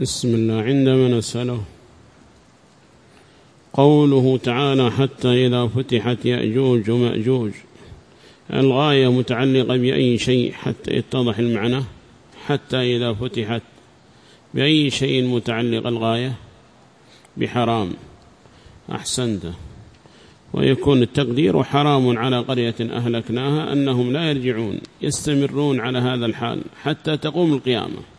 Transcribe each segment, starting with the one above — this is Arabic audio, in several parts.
بسم الله. عندما نسأله قوله تعالى حتى إذا فتحت يأجوج ومأجوج. الغاية متعلقة بأي شيء حتى يتضح المعنى؟ حتى إذا فتحت. بأي شيء متعلق الغاية؟ بحرام. أحسنت. ويكون التقدير حرام على قرية أهلكناها أنهم لا يرجعون يستمرون على هذا الحال حتى تقوم القيامة.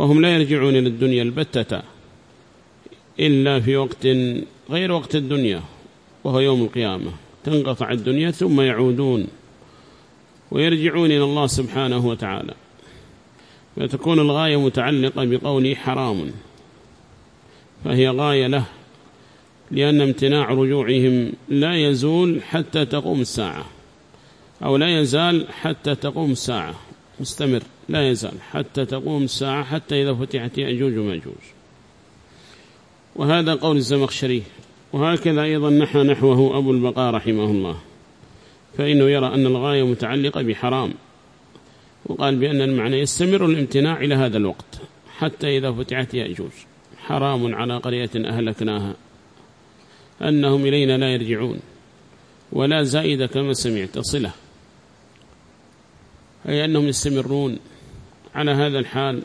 فهم لا يرجعون إلى الدنيا البتة إلا في وقت غير وقت الدنيا وهو يوم القيامة. تنقطع الدنيا ثم يعودون ويرجعون إلى الله سبحانه وتعالى. فتكون الغاية متعلقة بقوله حرام فهي غاية له لأن امتناع رجوعهم لا يزول حتى تقوم الساعة أو لا يزال حتى تقوم الساعة. مستمر. لا يزال. حتى تقوم الساعة حتى إذا فتحت يأجوج ومأجوج. وهذا قول الزمخشري. وهكذا أيضا نحى نحوه أبو البقاء رحمه الله. فإنه يرى أن الغاية متعلقة بحرام. وقال بأن المعنى يستمر الامتناع إلى هذا الوقت. حتى إذا فتحت يأجوج. حرام على قرية أهلكناها. أنهم إلينا لا يرجعون. ولا زائدة كما سمعت صلة. أي أنهم يستمرون. على هذا الحال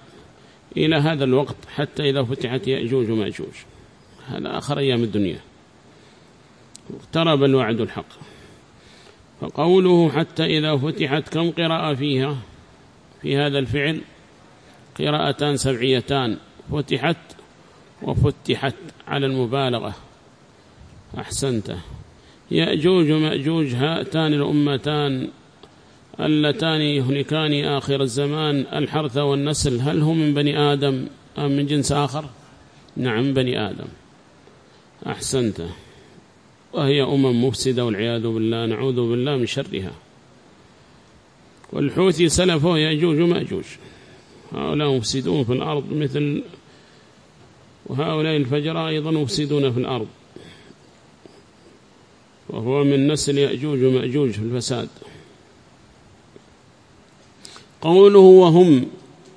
إلى هذا الوقت حتى إذا فتحت يأجوج ومأجوج. هذا آخر أيام الدنيا. اقترب الوعد الحق. فقوله حتى إذا فتحت كم قراءة فيها؟ في هذا الفعل قراءتان سبعيتان. فتحت وفتحت على المبالغة. أحسنت. يأجوج ومأجوج هاتان الأمتان. اللتان يهلكان آخر الزمان الحرث والنسل. هل هم من بني آدم أم من جنس آخر؟ نعم بني آدم. أحسنت. وهي أمم مفسدة والعياذ بالله. نعوذ بالله من شرها. والحوثي سلفه يأجوج ومأجوج. هؤلاء مفسدون في الأرض مثل وهؤلاء الفجر أيضا مفسدون في الأرض. وهو من نسل يأجوج ومأجوج في الفساد. قوله وهم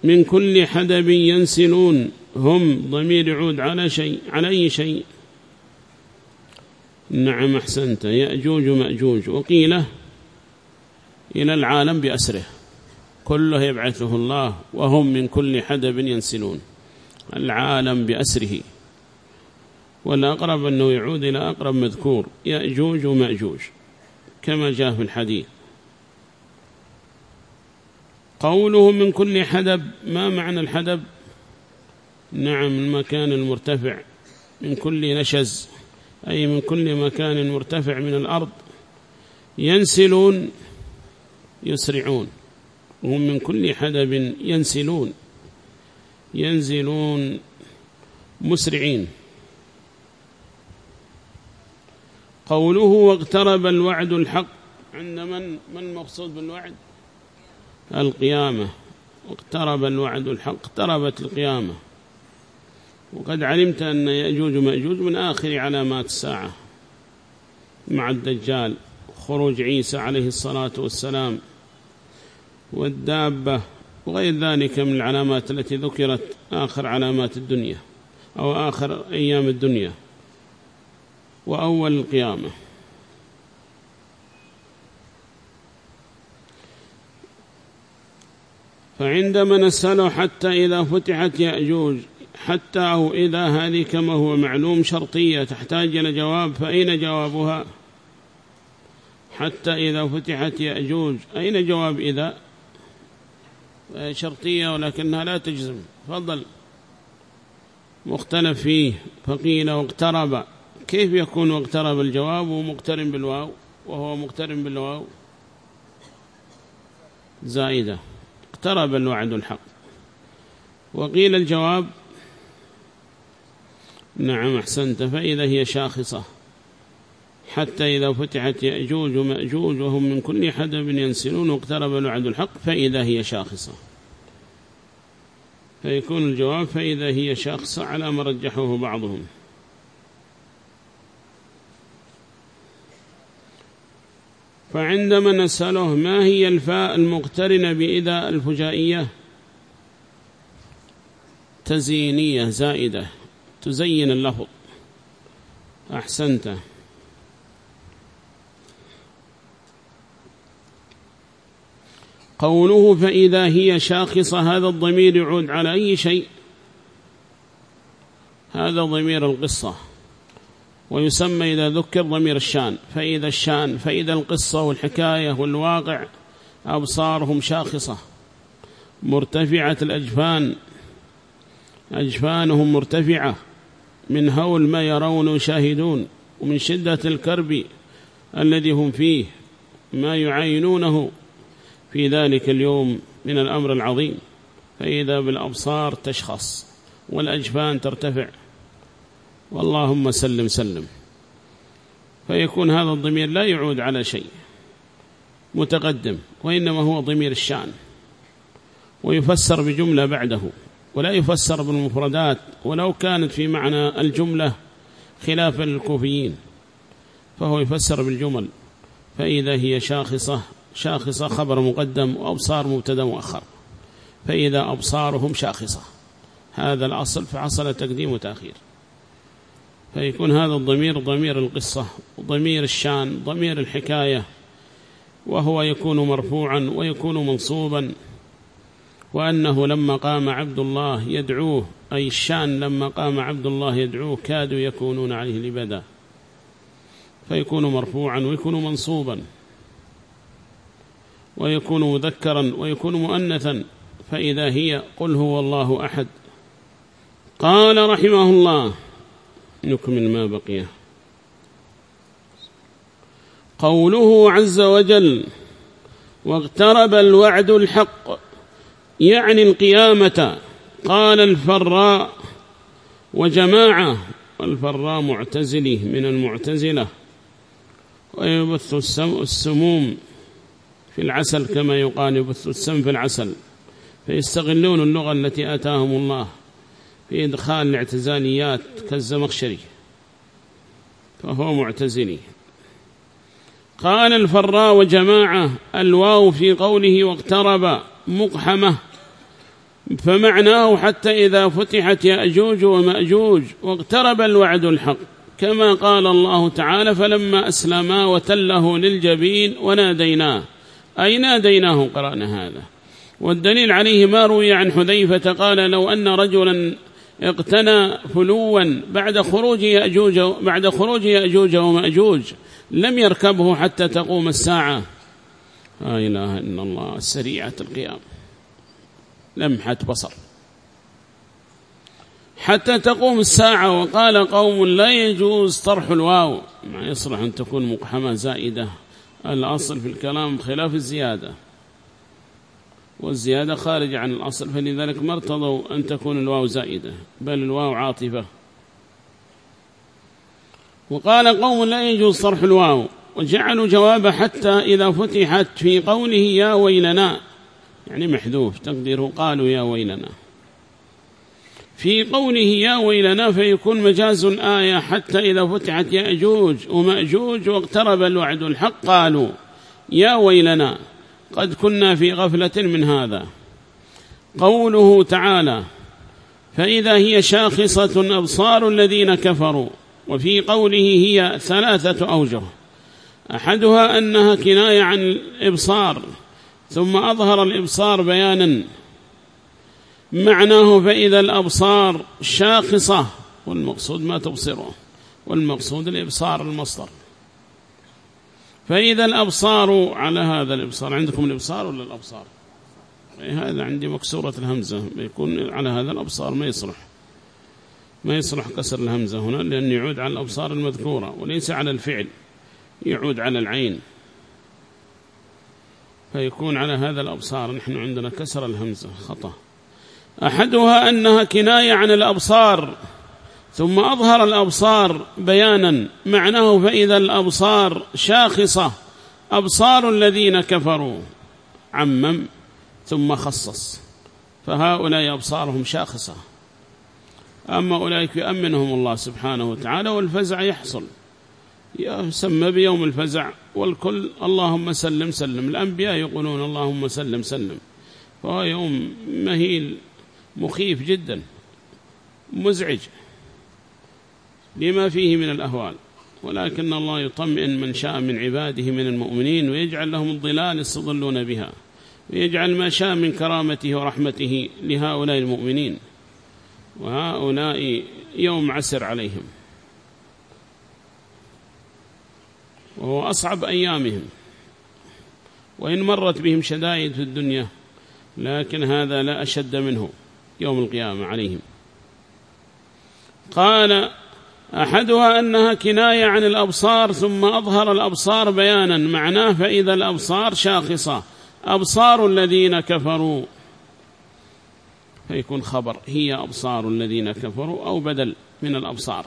من كل حدب ينسلون هم ضمير يعود على شيء على أي شيء. نعم أحسنت. يأجوج ومأجوج وقيله إلى العالم بأسره. كله يبعثه الله وهم من كل حدب ينسلون. العالم بأسره. والأقرب أنه يعود إلى أقرب مذكور. يأجوج ومأجوج كما جاء في الحديث. قوله من كل حدب ما معنى الحدب؟ نعم المكان المرتفع من كل نشز أي من كل مكان مرتفع من الأرض. ينسلون يسرعون وهم من كل حدب ينسلون. ينزلون مسرعين. قوله واقترب الوعد الحق عند من؟ من مقصود بالوعد؟ القيامة. اقترب الوعد الحق اقتربت القيامة. وقد علمت أن يأجوج ومأجوج من آخر علامات الساعة. مع الدجال خروج عيسى عليه الصلاة والسلام. والدابة وغير ذلك من العلامات التي ذكرت آخر علامات الدنيا أو آخر أيام الدنيا. وأول القيامة. فعندما نسأله حتى إذا فتحت يأجوج حتى أو إذا هذه كما هو معلوم شرطية تحتاج إلى جواب فأين جوابها؟ حتى إذا فتحت يأجوج أين جواب إذا؟ شرطية ولكنها لا تجزم. فضل مختلف فيه. فقيل واقترب كيف يكون واقترب الجواب؟ ومقترن بالواو وهو مقترن بالواو. زائدة. اقترب الوعد الحق. وقيل الجواب نعم أحسنت فإذا هي شاخصة. حتى إذا فتحت يأجوج ومأجوج وهم من كل حدب ينسلون واقترب الوعد الحق فإذا هي شاخصة. فيكون الجواب فإذا هي شاخصة على ما رجحه بعضهم. فعندما نسأله ما هي الفاء المقترنة بإذا الفجائية؟ تزيينية زائدة. تزين اللفظ. أحسنت. قوله فإذا هي شاخصة هذا الضمير يعود على أي شيء؟ هذا ضمير القصة. ويسمى إذا ذكر ضمير الشان فإذا الشان فإذا القصة والحكاية والواقع أبصارهم شاخصة. مرتفعة الأجفان أجفانهم مرتفعة. من هول ما يرون ويشاهدون ومن شدة الكرب الذي هم فيه ما يعاينونه في ذلك اليوم من الأمر العظيم فإذا بالأبصار تشخص والأجفان ترتفع. واللهم سلم سلم. فيكون هذا الضمير لا يعود على شيء. متقدم. وإنما هو ضمير الشأن. ويفسر بجملة بعده. ولا يفسر بالمفردات. ولو كانت في معنى الجملة خلافا للكوفيين فهو يفسر بالجمل. فإذا هي شاخصة شاخصة خبر مقدم وأبصار مبتدأ مؤخر. فإذا أبصارهم شاخصة. هذا الأصل فحصل تقديم وتأخير. فيكون هذا الضمير ضمير القصة ضمير الشان ضمير الحكاية وهو يكون مرفوعا ويكون منصوبا. وأنه لما قام عبد الله يدعوه أي الشان لما قام عبد الله يدعوه كادوا يكونون عليه لبدا. فيكون مرفوعا ويكون منصوبا. ويكون مذكرا ويكون مؤنثا. فإذا هي قل هو الله أحد. قال رحمه الله نكمل ما بقيه قوله عز وجل واقترب الوعد الحق يعني القيامة قال الفراء وجماعة الفراء معتزلي من المعتزلة ويبث السموم في العسل كما يقال يبث السم في العسل فيستغلون اللغة التي آتاهم الله. في إدخال الاعتزاليات كالزمخشري. فهو معتزلي قال الفراء وجماعة الواو في قوله واقترب مقحمة فمعناه حتى إذا فتحت يأجوج ومأجوج واقترب الوعد الحق. كما قال الله تعالى فلما أسلما وتله للجبين وناديناه. أي ناديناه قرأنا هذا. والدليل عليه ما روي عن حذيفة قال لو أن رجلا اقتنى فلوا بعد خروج يأجوج بعد خروج يأجوج ومأجوج لم يركبه حتى تقوم الساعة. لا إله إلا الله السريعة القيام. لمحة بصر. حتى تقوم الساعة وقال قوم لا يجوز طرح الواو. ما يصلح أن تكون مقحمة زائدة. الأصل في الكلام خلاف الزيادة. والزيادة خارجة عن الأصل فلذلك ما ارتضوا أن تكون الواو زائدة بل الواو عاطفة. وقال قوم لا يجوز صرح الواو وجعلوا جواب حتى إذا فتحت في قوله يا ويلنا. يعني محذوف تقديره قالوا يا ويلنا. في قوله يا ويلنا فيكون مجاز آية حتى إذا فتحت يأجوج ومأجوج واقترب الوعد الحق قالوا يا ويلنا. قد كنا في غفلة من هذا. قوله تعالى فإذا هي شاخصة أبصار الذين كفروا وفي قوله هي ثلاثة أوجه. أحدها أنها كناية عن الإبصار ثم أظهر الإبصار بيانا. معناه فإذا الأبصار شاخصة والمقصود ما تبصره والمقصود الإبصار المصدر. فإذا الأبصار على هذا الإبصار عندكم الإبصار ولا الأبصار؟ إيه، هذا عندي مكسورة الهمزة. يكون على هذا الأبصار ما يصلح. ما يصلح كسر الهمزة هنا لأن يعود على الأبصار المذكورة وليس على الفعل يعود على العين. فيكون على هذا الأبصار نحن عندنا كسر الهمزة خطأ. أحدها أنها كناية عن الأبصار. ثم أظهر الأبصار بيانا معناه فإذا الأبصار شاخصة أبصار الذين كفروا. عمم ثم خصص. فهؤلاء أبصارهم شاخصة. أما أولئك يأمنهم الله سبحانه وتعالى والفزع يحصل. يسمى بيوم الفزع والكل اللهم سلم سلم. الأنبياء يقولون اللهم سلم سلم. فهو يوم مهيل مخيف جدا مزعج. لما فيه من الأهوال. ولكن الله يطمئن من شاء من عباده من المؤمنين ويجعل لهم الظلال يستظلون بها ويجعل ما شاء من كرامته ورحمته لهؤلاء المؤمنين وهؤلاء يوم عسر عليهم. وهو أصعب أيامهم. وإن مرت بهم شدائد في الدنيا لكن هذا لا أشد منه يوم القيامة عليهم. قال أحدها أنها كناية عن الأبصار ثم أظهر الأبصار بيانا. معناه فإذا الأبصار شاخصة. أبصار الذين كفروا. فيكون خبر هي أبصار الذين كفروا أو بدل من الأبصار.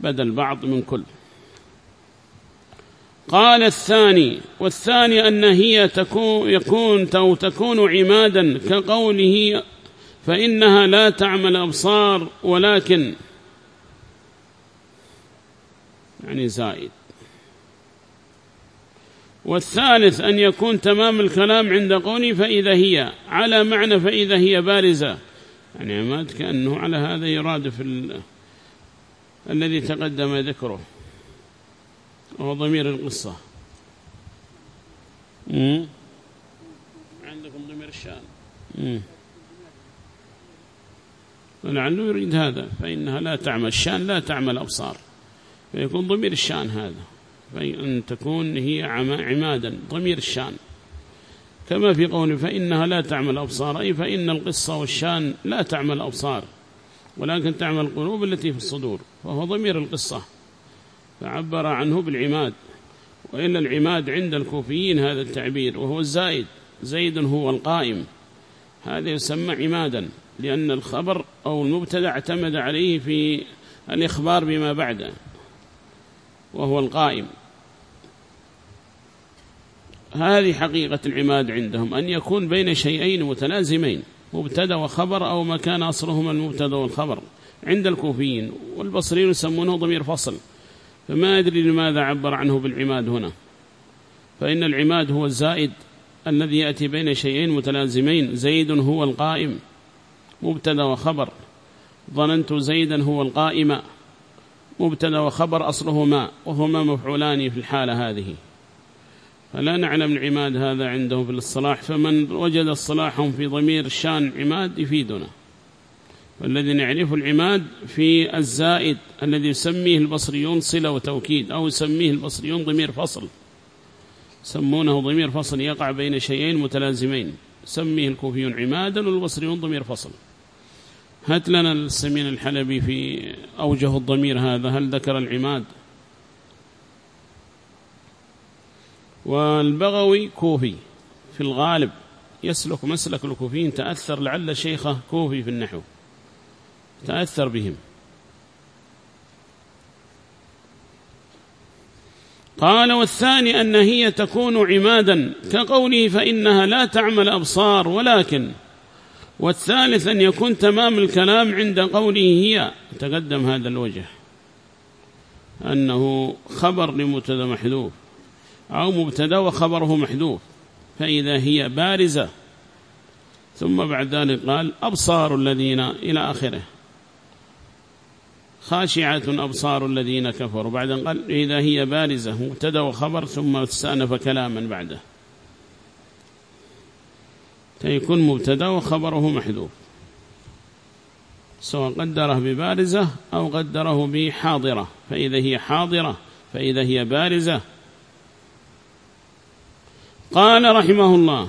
بدل بعض من كل. قال الثاني والثاني أن هي تكون يكون أو تكون عمادا كقوله فإنها لا تعمل أبصار ولكن يعني زائد. والثالث أن يكون تمام الكلام عند قولي فإذا هي على معنى فإذا هي بارزة. يعني عماد كأنه على هذا يراد في ال... الذي تقدم ذكره. وهو ضمير القصة. مم. عندكم ضمير الشأن. ولعله يريد هذا فإنها لا تعمل الشأن لا تعمل أبصار. فيكون ضمير الشان هذا. فإن تكون هي عمادا ضمير الشان. كما في قوله فإنها لا تعمل أبصار أي فإن القصة والشان لا تعمل أبصار ولكن تعمل القلوب التي في الصدور فهو ضمير القصة. فعبر عنه بالعماد وإلا العماد عند الكوفيين هذا التعبير وهو الزائد زيد هو القائم. هذا يسمى عمادا لأن الخبر أو المبتدع اعتمد عليه في الإخبار بما بعده. وهو القائم. هذه حقيقة العماد عندهم أن يكون بين شيئين متلازمين مبتدأ وخبر أو ما كان أصلهما المبتدأ والخبر. عند الكوفيين والبصريين يسمونه ضمير فصل فما أدري لماذا عبر عنه بالعماد هنا. فإن العماد هو الزائد الذي يأتي بين شيئين متلازمين زيد هو القائم مبتدأ وخبر. ظننت زيدا هو القائم. مبتدأ وخبر أصله ما وهما مفعولان في الحالة هذه. فلا نعلم العماد هذا عنده في الصلاح فمن وجد الصلاحهم في ضمير الشان عماد يفيدنا. والذي نعرف العماد في الزائد الذي يسميه البصريون صلة وتوكيد أو يسميه البصريون ضمير فصل. سمونه ضمير فصل يقع بين شيئين متلازمين. سميه الكوفيون عمادا والبصريون ضمير فصل. هات لنا السمين الحلبي في أوجه الضمير هذا هل ذكر العماد؟ والبغوي كوفي في الغالب يسلك مسلك الكوفيين تأثر لعل شيخه كوفي في النحو تأثر بهم. قال والثاني أن هي تكون عمادا كقوله فإنها لا تعمل أبصار ولكن والثالث أن يكون تمام الكلام عند قوله هي. تقدم هذا الوجه. أنه خبر لمبتدا محذوف. أو مبتدا وخبره محذوف. فإذا هي بارزة. ثم بعد ذلك قال أبصار الذين إلى آخره. خاشعة أبصار الذين كفروا. بعد قال إذا هي بارزة مبتدا وخبر ثم استأنف كلاما بعده. فيكون مبتدا وخبره محذوف. سواء قدره ببارزة أو قدره بحاضرة. فإذا هي حاضرة فإذا هي بارزة. قال رحمه الله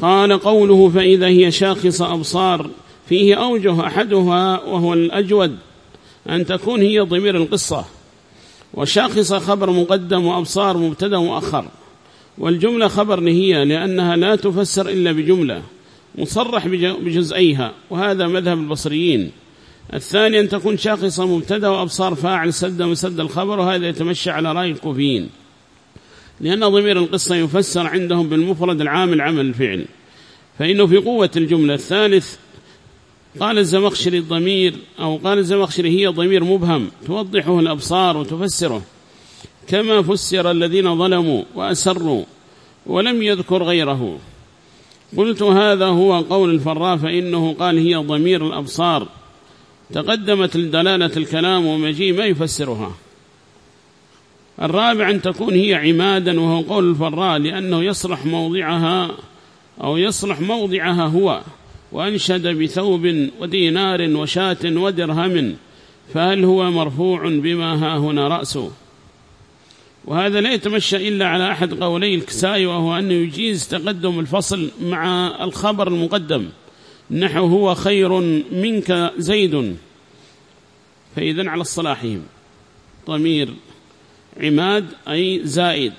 قال قوله فإذا هي شاخص أبصار فيه أوجه أحدها وهو الأجود أن تكون هي ضمير القصة. وشاخص خبر مقدم وأبصار مبتدا مؤخر والجملة خبر نهية لأنها لا تفسر إلا بجملة مصرح بجزئيها وهذا مذهب البصريين. الثاني أن تكون شاخصة مبتدأ وأبصار فاعل سد مسد الخبر وهذا يتمشى على رأي الكوفيين لأن ضمير القصة يفسر عندهم بالمفرد العامل عمل الفعل فإنه في قوة الجملة. الثالث قال الزمخشري الضمير أو قال الزمخشري هي ضمير مبهم توضحه الأبصار وتفسره. كما فسر الذين ظلموا وأسروا ولم يذكر غيره. قلت هذا هو قول الفراء فإنه قال هي ضمير الأبصار. تقدمت الدلالة الكلام ومجيء ما يفسرها. الرابع أن تكون هي عمادا وهو قول الفراء لأنه يصلح موضعها أو يصلح موضعها هو وأنشد بثوب ودينار وشاة ودرهم فهل هو مرفوع بما ها هنا رأسه؟ وهذا لا يتمشى إلا على أحد قولي الكسائي وهو أنه يجيز تقدم الفصل مع الخبر المقدم. نحو هو خير منك زيد. فإذن على الصلاحهم ضمير عماد أي زائد.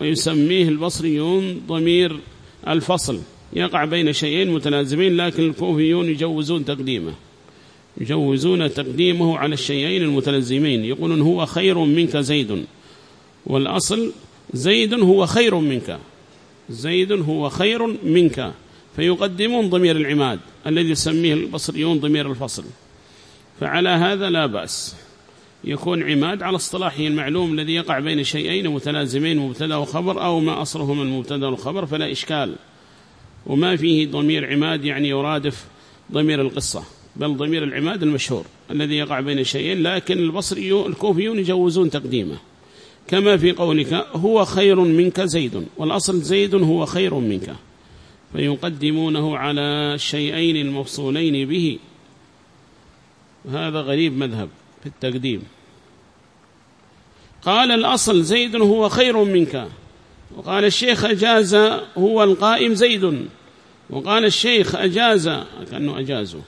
ويسميه البصريون ضمير الفصل. يقع بين شيئين متلازمين لكن الكوفيون يجوزون تقديمه. يجوزون تقديمه على الشيئين المتلازمين. يقولون هو خير منك زيد. والأصل زيد هو خير منك. زيد هو خير منك. فيقدمون ضمير العماد الذي يسميه البصريون ضمير الفصل. فعلى هذا لا بأس. يكون عماد على اصطلاحه المعلوم الذي يقع بين شيئين متلازمين مبتدأ وخبر أو ما أصله من المبتدا والخبر فلا إشكال. وما فيه ضمير عماد يعني يرادف ضمير القصة بل ضمير العماد المشهور الذي يقع بين شيئين لكن البصري الكوفيون يجوزون تقديمه. كما في قولك هو خير منك زيد والأصل زيد هو خير منك فيقدمونه على الشيئين المفصولين به. هذا غريب مذهب في التقديم. قال الأصل زيد هو خير منك وقال الشيخ أجاز هو القائم زيد وقال الشيخ أجاز كأنه أجازه.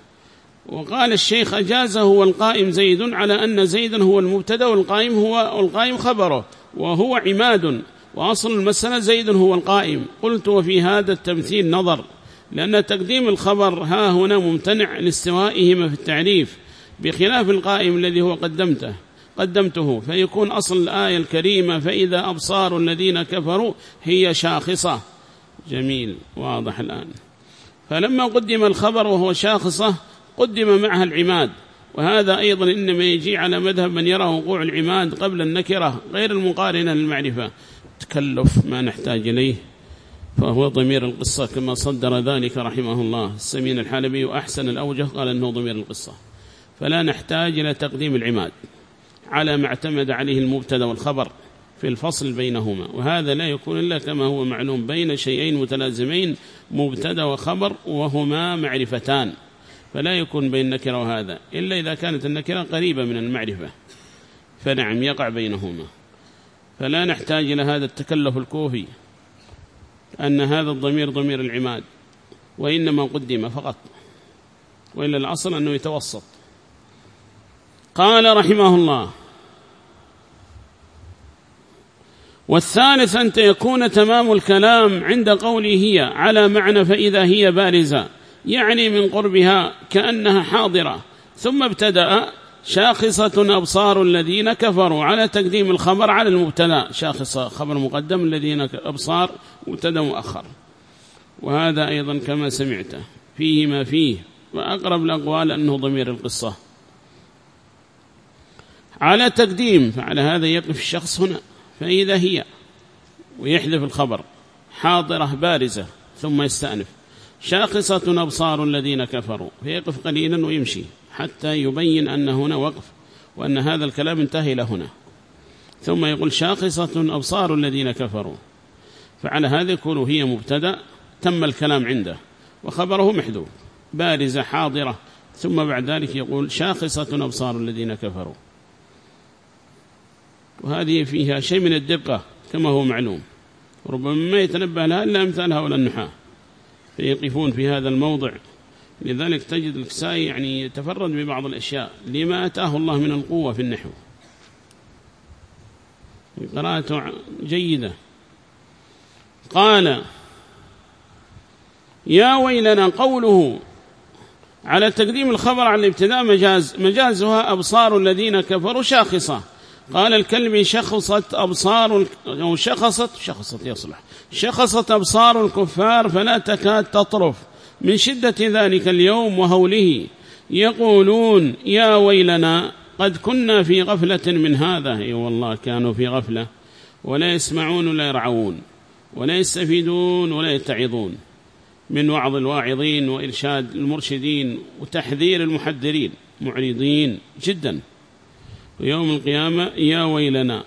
وقال الشيخ أجاز هو القائم زيد على أن زيدا هو المبتدأ والقائم هو القائم خبره وهو عماد وأصل المسألة زيد هو القائم. قلت وفي هذا التمثيل نظر لأن تقديم الخبر ها هنا ممتنع لاستوائهما في التعريف بخلاف القائم الذي هو قدمته قدمته. فيكون أصل الآية الكريمة فإذا أبصار الذين كفروا هي شاخصة. جميل واضح الآن. فلما قدم الخبر وهو شاخصة قدم معها العماد. وهذا أيضا إنما يجي على مذهب من يرى وقوع العماد قبل النكرة غير المقارنة للمعرفة. تكلف ما نحتاج إليه فهو ضمير القصة كما صدر ذلك رحمه الله. السمين الحلبي أحسن الأوجه قال أنه ضمير القصة. فلا نحتاج إلى تقديم العماد على ما اعتمد عليه المبتدأ والخبر في الفصل بينهما. وهذا لا يكون إلا كما هو معلوم بين شيئين متلازمين مبتدأ وخبر وهما معرفتان. فلا يكون بين النكرة وهذا إلا إذا كانت النكرة قريبة من المعرفة فنعم يقع بينهما. فلا نحتاج إلى هذا التكلف الكوفي أن هذا الضمير ضمير العماد وإنما قدم فقط وإلا الأصل أنه يتوسط. قال رحمه الله والثالث أن يكون تمام الكلام عند قوله هي على معنى فإذا هي بارزة. يعني من قربها كأنها حاضرة ثم ابتدأ شاخصة أبصار الذين كفروا على تقديم الخبر على المبتدا شاخصة خبر مقدم الذين أبصار مبتدا مؤخر. وهذا أيضا كما سمعته فيه ما فيه وأقرب الأقوال أنه ضمير القصة. على تقديم فعلى هذا يقف الشخص هنا فإذا هي ويحذف الخبر حاضرة بارزة ثم يستأنف. شاخصة أبصار الذين كفروا. فيقف قليلا ويمشي حتى يبين أن هنا وقف وأن هذا الكلام انتهى إلى هنا. ثم يقول شاخصة أبصار الذين كفروا. فعلى هذا يكون هي مبتدأ تم الكلام عنده وخبره محذوف بارزة حاضرة. ثم بعد ذلك يقول شاخصة أبصار الذين كفروا. وهذه فيها شيء من الدقة كما هو معلوم. ربما ما يتنبه لها إلا أمثالها ولا النحاة. فيقفون في هذا الموضع. لذلك تجد الكسائي يعني يتفرد ببعض الأشياء. لما أتاه الله من القوة في النحو. قراءته جيدة. قال يا ويلنا قوله على تقديم الخبر على الابتداء مجاز مجازها أبصار الذين كفروا شاخصة. قال الكلب شخصت أبصار أو شخصت شخصت يصلح. شخصت أبصار الكفار فلا تكاد تطرف. من شدة ذلك اليوم وهوله يقولون يا ويلنا قد كنا في غفلة من هذا. إي والله كانوا في غفلة. ولا يسمعون ولا يرعون. ولا يستفيدون ولا يتعظون. من وعظ الواعظين وإرشاد المرشدين وتحذير المحذرين. معرضين جدا. ويوم القيامة يا ويلنا.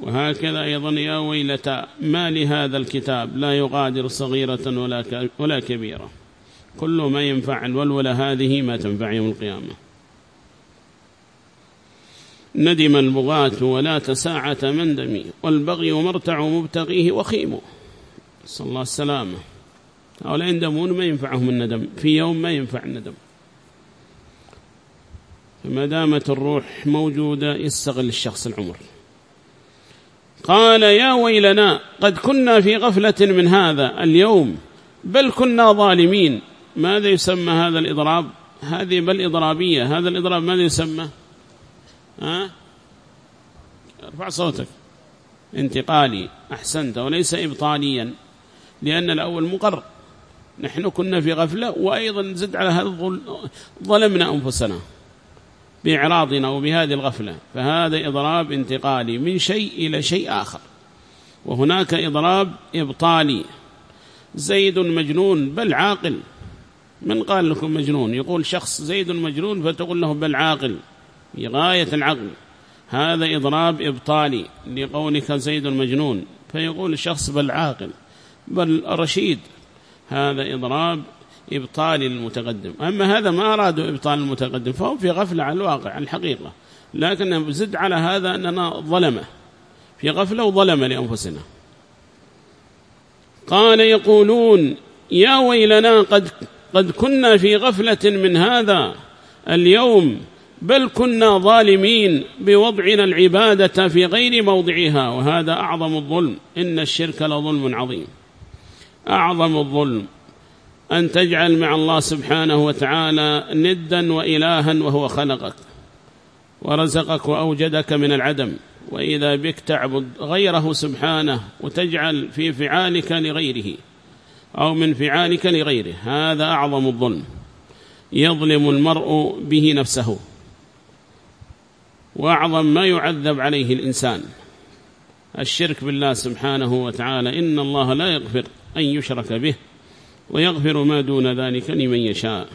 وهكذا أيضا يا ويلتا ما لهذا الكتاب؟ لا يغادر صغيرة ولا ولا كبيرة. كل ما ينفع الولولة هذه ما تنفع يوم القيامة. ندم البغاة ولا تساعة مندمي والبغي مرتع مبتغيه وخيم. صلى الله السلامة هؤلاء يندمون ما ينفعهم الندم. في يوم ما ينفع الندم. فما دامت الروح موجودة يستغل الشخص العمر. قال يا ويلنا قد كنا في غفلة من هذا اليوم بل كنا ظالمين. ماذا يسمى هذا الإضراب؟ هذه بل إضرابية هذا الإضراب ماذا يسمى؟ ها؟ ارفع صوتك. انتقالي أحسنت وليس إبطاليا لأن الأول مقر. نحن كنا في غفلة وأيضا زد على هذا ظلمنا أنفسنا. بإعراضنا وبهذه الغفلة فهذا إضراب انتقالي من شيء إلى شيء آخر. وهناك إضراب إبطالي. زيد مجنون بل عاقل. من قال لكم مجنون؟ يقول شخص زيد مجنون فتقول له بل عاقل. في غاية العقل. هذا إضراب إبطالي لقولك زيد مجنون. فيقول الشخص بل عاقل بل رشيد. هذا إضراب إبطال المتقدم. أما هذا ما أرادوا إبطال المتقدم فهم في غفلة عن الواقع عن الحقيقة. لكن زد على هذا أننا ظلمه. في غفلة وظلم لأنفسنا. قال يقولون يا ويلنا قد, قد كنا في غفلة من هذا اليوم بل كنا ظالمين بوضعنا العبادة في غير موضعها. وهذا أعظم الظلم. إن الشرك لظلم عظيم. أعظم الظلم. أن تجعل مع الله سبحانه وتعالى ندا وإلها وهو خلقك ورزقك وأوجدك من العدم. وإذا بك تعبد غيره سبحانه وتجعل في فعالك لغيره أو من فعالك لغيره هذا أعظم الظلم. يظلم المرء به نفسه. وأعظم ما يعذب عليه الإنسان. الشرك بالله سبحانه وتعالى إن الله لا يغفر أن يشرك به. ويغفر ما دون ذلك لمن يشاء.